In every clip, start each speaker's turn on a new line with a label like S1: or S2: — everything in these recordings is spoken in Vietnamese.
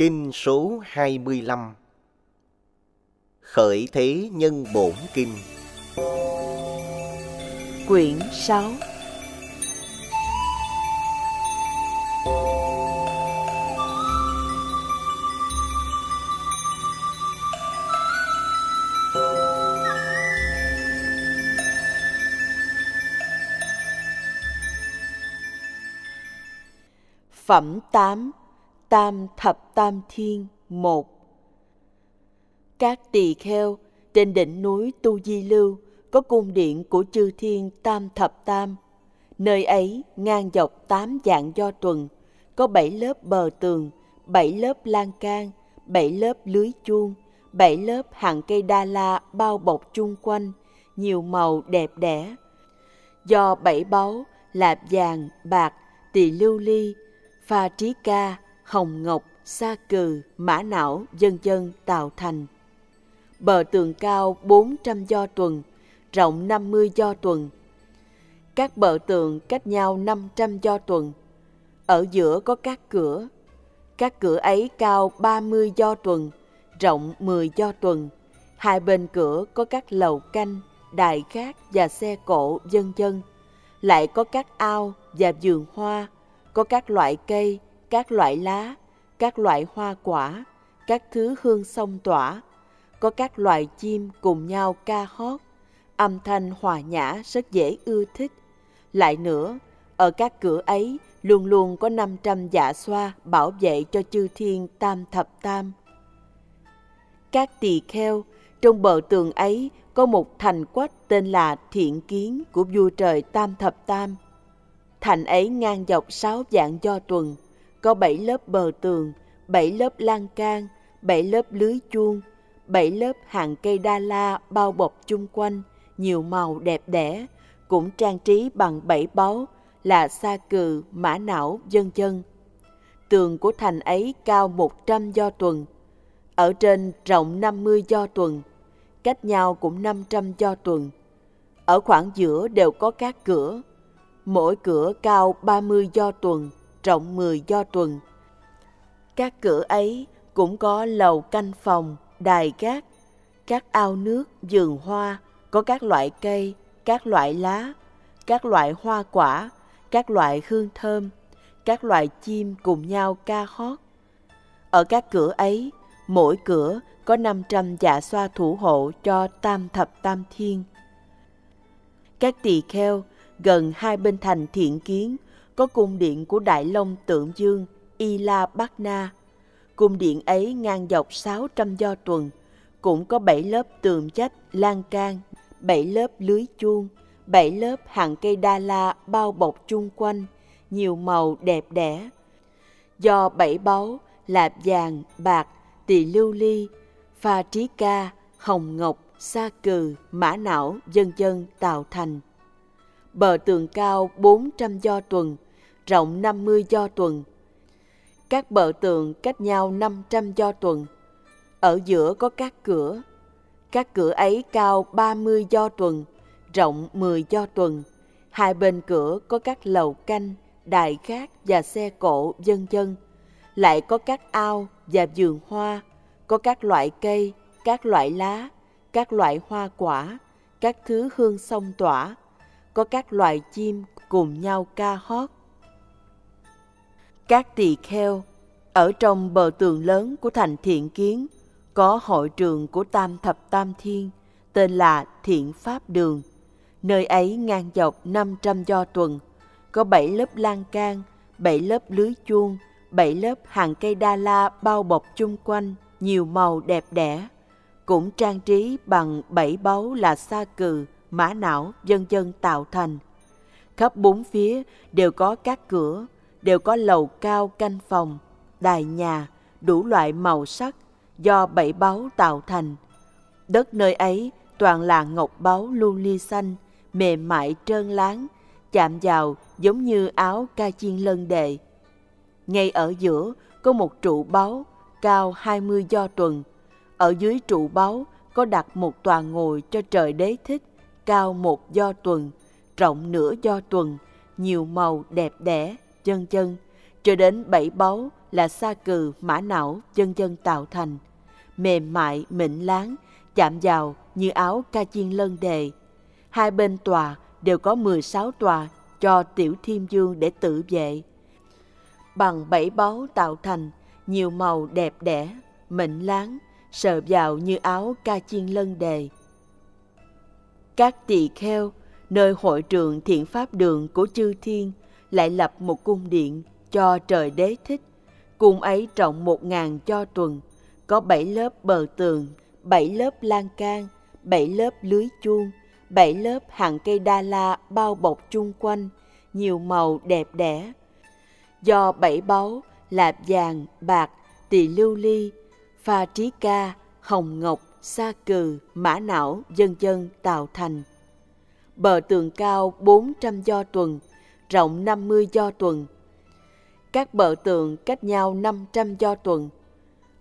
S1: Kinh số 25 Khởi Thế Nhân Bổn Kinh.
S2: Quyển 6 Phẩm 8 Tam Thập Tam Thiên một Các tỳ kheo trên đỉnh núi Tu Di Lưu có cung điện của chư thiên Tam Thập Tam. Nơi ấy ngang dọc tám dạng do tuần, có bảy lớp bờ tường, bảy lớp lan can, bảy lớp lưới chuông, bảy lớp hàng cây đa la bao bọc chung quanh, nhiều màu đẹp đẽ. Do bảy báu là vàng, bạc, tỳ lưu ly, pha trí ca, hồng ngọc, sa cừ, mã não, dân dân tạo thành. Bờ tường cao 400 do tuần, rộng 50 do tuần. Các bờ tường cách nhau 500 do tuần. Ở giữa có các cửa. Các cửa ấy cao 30 do tuần, rộng 10 do tuần. Hai bên cửa có các lầu canh, đài khác và xe cộ dân dân. Lại có các ao và vườn hoa, có các loại cây, các loại lá, các loại hoa quả, các thứ hương sông tỏa, có các loài chim cùng nhau ca hót, âm thanh hòa nhã rất dễ ưa thích. Lại nữa, ở các cửa ấy luôn luôn có 500 dạ xoa bảo vệ cho chư thiên tam thập tam. Các tỳ kheo, trong bờ tường ấy có một thành quách tên là Thiện Kiến của vua trời Tam Thập Tam. Thành ấy ngang dọc sáu dạng do tuần, có bảy lớp bờ tường, bảy lớp lan can, bảy lớp lưới chuông, bảy lớp hàng cây đa la bao bọc chung quanh, nhiều màu đẹp đẽ, cũng trang trí bằng bảy báu là sa cừ, mã não, dân dân. Tường của thành ấy cao một trăm do tuần, ở trên rộng năm mươi do tuần, cách nhau cũng năm trăm do tuần. Ở khoảng giữa đều có các cửa, mỗi cửa cao ba mươi do tuần, rộng mười do tuần. Các cửa ấy cũng có lầu canh phòng, đài gác, các ao nước, vườn hoa, có các loại cây, các loại lá, các loại hoa quả, các loại hương thơm, các loại chim cùng nhau ca hót. Ở các cửa ấy, mỗi cửa có 500 dạ xoa thủ hộ cho tam thập tam thiên. Các tỳ kheo gần hai bên thành thiện kiến có cung điện của Đại Long Tượng Dương, Y La bát Na. Cung điện ấy ngang dọc 600 do tuần, cũng có bảy lớp tường chách, lan can, bảy lớp lưới chuông, bảy lớp hàng cây đa la bao bọc chung quanh, nhiều màu đẹp đẽ. Do bảy báu là vàng, bạc, tỳ lưu ly, pha trí ca, hồng ngọc, sa cừ, mã não, dân dân tạo thành. Bờ tường cao 400 do tuần, rộng 50 do tuần. Các bờ tường cách nhau 500 do tuần. Ở giữa có các cửa. Các cửa ấy cao 30 do tuần, rộng 10 do tuần. Hai bên cửa có các lầu canh, đài khác và xe cộ dân dân. Lại có các ao và vườn hoa, có các loại cây, các loại lá, các loại hoa quả, các thứ hương sông tỏa, có các loài chim cùng nhau ca hót. Các tỳ kheo ở trong bờ tường lớn của thành thiện kiến có hội trường của Tam Thập Tam Thiên tên là Thiện Pháp Đường. Nơi ấy ngang dọc 500 do tuần, có 7 lớp lan can, 7 lớp lưới chuông, 7 lớp hàng cây đa la bao bọc chung quanh, nhiều màu đẹp đẽ, cũng trang trí bằng bảy báu là sa cừ, mã não, dân dân tạo thành. Khắp bốn phía đều có các cửa, đều có lầu cao canh phòng, đài nhà, đủ loại màu sắc do bảy báu tạo thành. Đất nơi ấy toàn là ngọc báu lưu ly xanh, mềm mại trơn láng, chạm vào giống như áo ca chiên lân đệ. Ngay ở giữa có một trụ báu cao 20 do tuần. Ở dưới trụ báu có đặt một tòa ngồi cho trời đế thích, cao một do tuần, rộng nửa do tuần, nhiều màu đẹp đẽ, chân chân, cho đến bảy báu là sa cừ, mã não, chân chân tạo thành. Mềm mại, mịn láng, chạm vào như áo ca chiên lân đề. Hai bên tòa đều có 16 tòa cho tiểu thiên dương để tự vệ. Bằng bảy báu tạo thành, nhiều màu đẹp đẽ, mịn láng, sờ vào như áo ca chiên lân đề. Các tỳ kheo, nơi hội trường thiện pháp đường của chư thiên, lại lập một cung điện cho trời đế thích. Cung ấy trọng một ngàn cho tuần, có bảy lớp bờ tường, bảy lớp lan can, bảy lớp lưới chuông, bảy lớp hàng cây đa la bao bọc chung quanh, nhiều màu đẹp đẽ. Do bảy báu là vàng, bạc, tỳ lưu ly, pha trí ca, hồng ngọc, sa cừ, mã não, dân dân tạo thành. Bờ tường cao 400 do tuần, rộng 50 do tuần. Các bờ tường cách nhau 500 do tuần.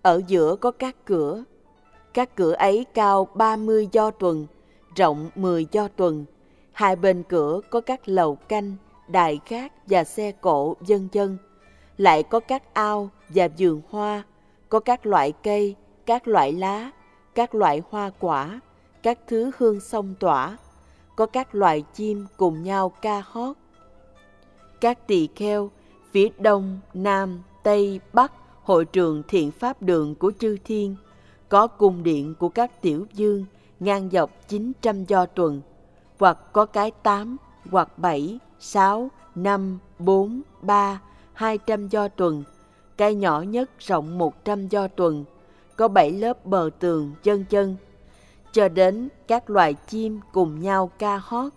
S2: Ở giữa có các cửa. Các cửa ấy cao 30 do tuần, rộng 10 do tuần. Hai bên cửa có các lầu canh, đài khác và xe cộ dân dân. Lại có các ao và vườn hoa, có các loại cây, các loại lá, các loại hoa quả, các thứ hương sông tỏa, có các loài chim cùng nhau ca hót. Các tỳ kheo, phía đông, nam, tây, bắc, hội trường thiện pháp đường của chư thiên, có cung điện của các tiểu dương ngang dọc 900 do tuần, hoặc có cái 8, hoặc 7, 6, 5, 4, 3, 200 do tuần, cái nhỏ nhất rộng 100 do tuần, có 7 lớp bờ tường chân chân, cho đến các loài chim cùng nhau ca hót.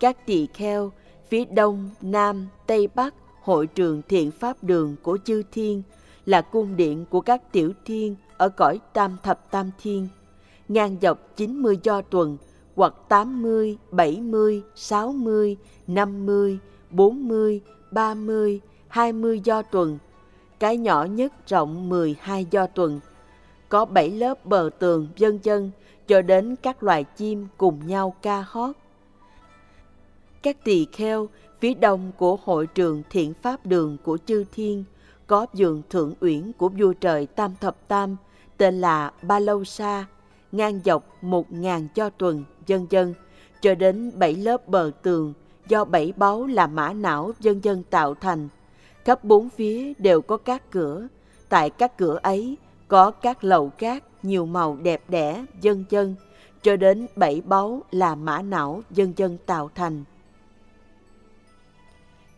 S2: Các tỳ kheo phía đông, nam, tây bắc, hội trường thiện pháp đường của chư thiên là cung điện của các tiểu thiên ở cõi tam thập tam thiên, ngang dọc 90 do tuần, hoặc 80, 70, 60, 50, 40, 30, 20 do tuần, cái nhỏ nhất rộng 12 do tuần, có 7 lớp bờ tường dân dân cho đến các loài chim cùng nhau ca hót. Các tỳ kheo phía đông của hội trường thiện pháp đường của chư thiên có vườn thượng uyển của vua trời Tam Thập Tam tên là Ba Lâu Sa, ngang dọc một ngàn cho tuần, dân dân, cho đến bảy lớp bờ tường do bảy báu là mã não dân dân tạo thành. Khắp bốn phía đều có các cửa, tại các cửa ấy có các lầu cát nhiều màu đẹp đẽ, dân dân, cho đến bảy báu là mã não dân dân tạo thành.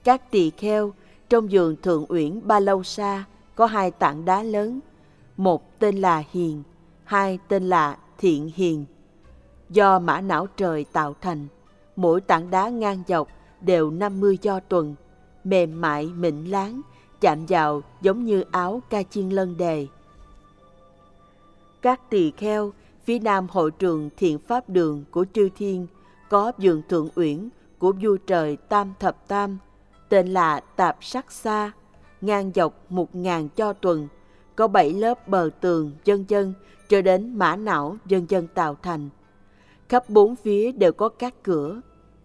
S2: Các tỳ kheo trong vườn thượng uyển Ba Lâu Sa có hai tảng đá lớn, một tên là Hiền, hai tên là Thiện Hiền. Do mã não trời tạo thành, mỗi tảng đá ngang dọc đều 50 do tuần, mềm mại mịn láng, chạm vào giống như áo ca chiên lân đề. Các tỳ kheo phía nam hội trường thiện pháp đường của chư thiên có vườn thượng uyển của vua trời Tam Thập Tam tên là Tạp Sắc Sa, ngang dọc một ngàn cho tuần, có bảy lớp bờ tường dân dân cho đến mã não dân dân tạo thành. Khắp bốn phía đều có các cửa,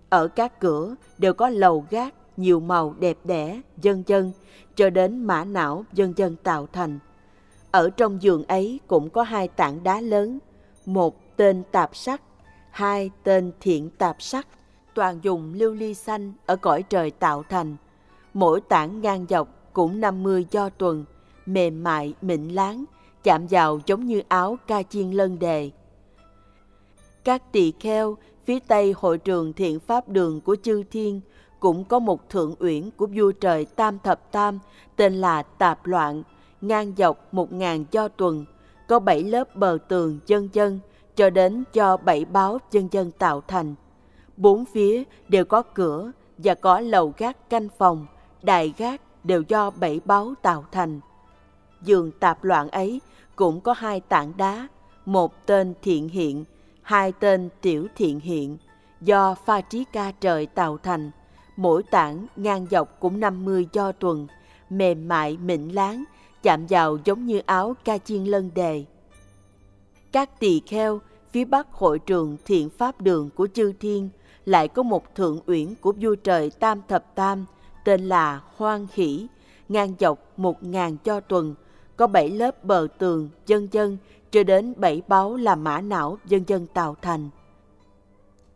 S2: ở các cửa đều có lầu gác nhiều màu đẹp đẽ dân dân cho đến mã não dân dân tạo thành. Ở trong giường ấy cũng có hai tảng đá lớn, một tên tạp sắc, hai tên thiện tạp sắc toàn dùng lưu ly xanh ở cõi trời tạo thành. Mỗi tảng ngang dọc cũng 50 do tuần, mềm mại, mịn láng, chạm vào giống như áo ca chiên lân đề. Các tỳ kheo phía tây hội trường thiện pháp đường của chư thiên cũng có một thượng uyển của vua trời Tam Thập Tam tên là Tạp Loạn, ngang dọc một ngàn do tuần, có bảy lớp bờ tường dân dân cho đến cho bảy báo dân dân tạo thành. Bốn phía đều có cửa và có lầu gác canh phòng, đài gác đều do bảy báu tạo thành. Giường tạp loạn ấy cũng có hai tảng đá, một tên thiện hiện, hai tên tiểu thiện hiện, do pha trí ca trời tạo thành. Mỗi tảng ngang dọc cũng 50 do tuần, mềm mại mịn láng, chạm vào giống như áo ca chiên lân đề. Các tỳ kheo phía bắc hội trường thiện pháp đường của chư thiên lại có một thượng uyển của vua trời Tam Thập Tam tên là Hoan Khỉ, ngang dọc một ngàn cho tuần, có bảy lớp bờ tường, dân dân, cho đến bảy báu là mã não dân dân tạo thành.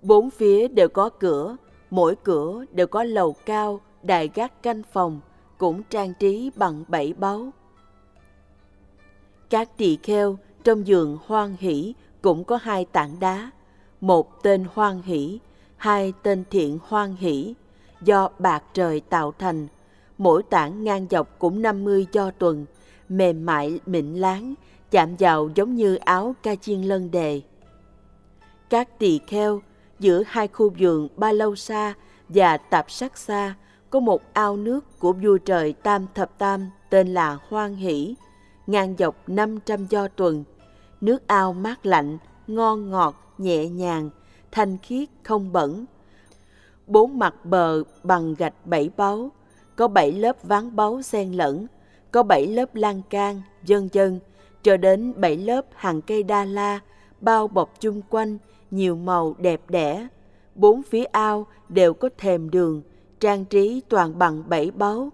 S2: Bốn phía đều có cửa, mỗi cửa đều có lầu cao, đài gác canh phòng, cũng trang trí bằng bảy báu. Các tỳ kheo trong giường hoan hỷ cũng có hai tảng đá, một tên hoan hỷ, hai tên thiện hoan hỷ, do bạc trời tạo thành, mỗi tảng ngang dọc cũng 50 do tuần, mềm mại mịn láng, chạm vào giống như áo ca chiên lân đề. Các tỳ kheo giữa hai khu vườn Ba Lâu Sa và Tạp Sắc Sa có một ao nước của vua trời Tam Thập Tam tên là Hoan Hỷ, ngang dọc 500 do tuần. Nước ao mát lạnh, ngon ngọt, nhẹ nhàng, thanh khiết không bẩn. Bốn mặt bờ bằng gạch bảy báu, có bảy lớp ván báu xen lẫn, có bảy lớp lan can, dân dân, cho đến bảy lớp hàng cây đa la, bao bọc chung quanh, nhiều màu đẹp đẽ. Bốn phía ao đều có thềm đường, trang trí toàn bằng bảy báu.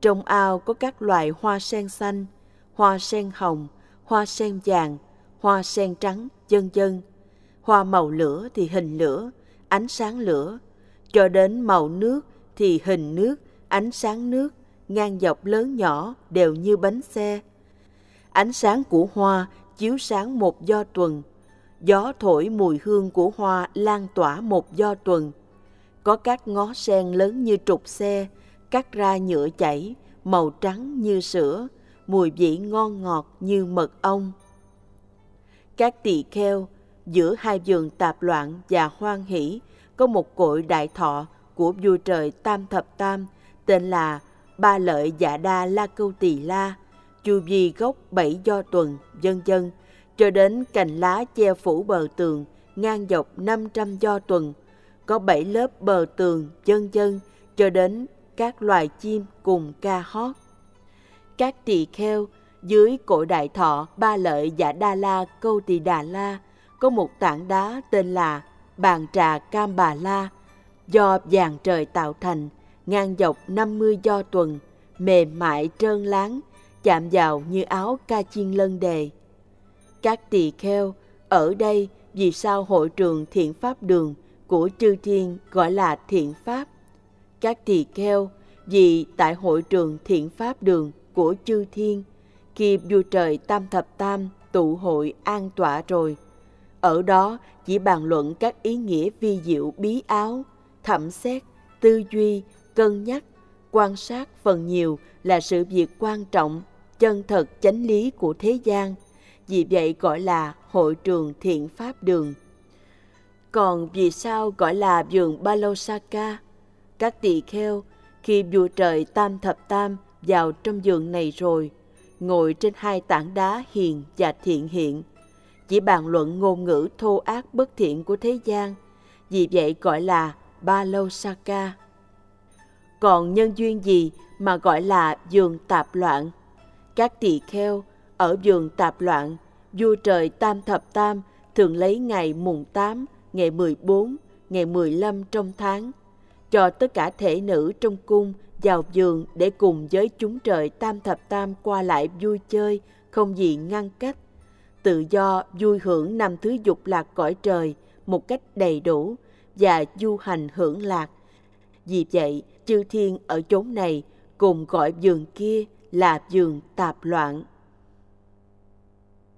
S2: Trong ao có các loài hoa sen xanh, hoa sen hồng, hoa sen vàng, hoa sen trắng, dân dân. Hoa màu lửa thì hình lửa, ánh sáng lửa, cho đến màu nước thì hình nước, ánh sáng nước, ngang dọc lớn nhỏ đều như bánh xe. Ánh sáng của hoa chiếu sáng một do tuần, gió thổi mùi hương của hoa lan tỏa một do tuần. Có các ngó sen lớn như trục xe, cắt ra nhựa chảy, màu trắng như sữa, mùi vị ngon ngọt như mật ong. Các tỳ kheo giữa hai vườn tạp loạn và hoan hỷ có một cội đại thọ của vua trời Tam Thập Tam tên là Ba Lợi Dạ Đa La Câu Tỳ La, chu vi gốc bảy do tuần, dân dân, cho đến cành lá che phủ bờ tường, ngang dọc 500 do tuần, có bảy lớp bờ tường, dân dân, cho đến các loài chim cùng ca hót. Các tỳ kheo dưới cội đại thọ ba lợi dạ đa la câu tỳ đà la có một tảng đá tên là bàn trà cam bà la do vàng trời tạo thành, ngang dọc 50 do tuần, mềm mại trơn láng, chạm vào như áo ca chiên lân đề. Các tỳ kheo ở đây vì sao hội trường thiện pháp đường của chư thiên gọi là thiện pháp? Các tỳ kheo vì tại hội trường thiện pháp đường của chư thiên, khi vua trời tam thập tam tụ hội an tọa rồi ở đó chỉ bàn luận các ý nghĩa vi diệu bí áo thẩm xét tư duy cân nhắc quan sát phần nhiều là sự việc quan trọng chân thật chánh lý của thế gian vì vậy gọi là hội trường thiện pháp đường còn vì sao gọi là vườn Balosaka? Các tỳ kheo khi vua trời Tam Thập Tam vào trong vườn này rồi, ngồi trên hai tảng đá hiền và thiện hiện, chỉ bàn luận ngôn ngữ thô ác bất thiện của thế gian, vì vậy gọi là Ba Lâu Saka. Còn nhân duyên gì mà gọi là giường tạp loạn? Các tỳ kheo ở giường tạp loạn, vua trời Tam Thập Tam thường lấy ngày mùng 8, ngày 14, ngày 15 trong tháng, cho tất cả thể nữ trong cung vào giường để cùng với chúng trời Tam Thập Tam qua lại vui chơi, không gì ngăn cách. Tự do vui hưởng năm thứ dục lạc cõi trời một cách đầy đủ và du hành hưởng lạc. Vì vậy, chư thiên ở chốn này cùng gọi giường kia là giường tạp loạn.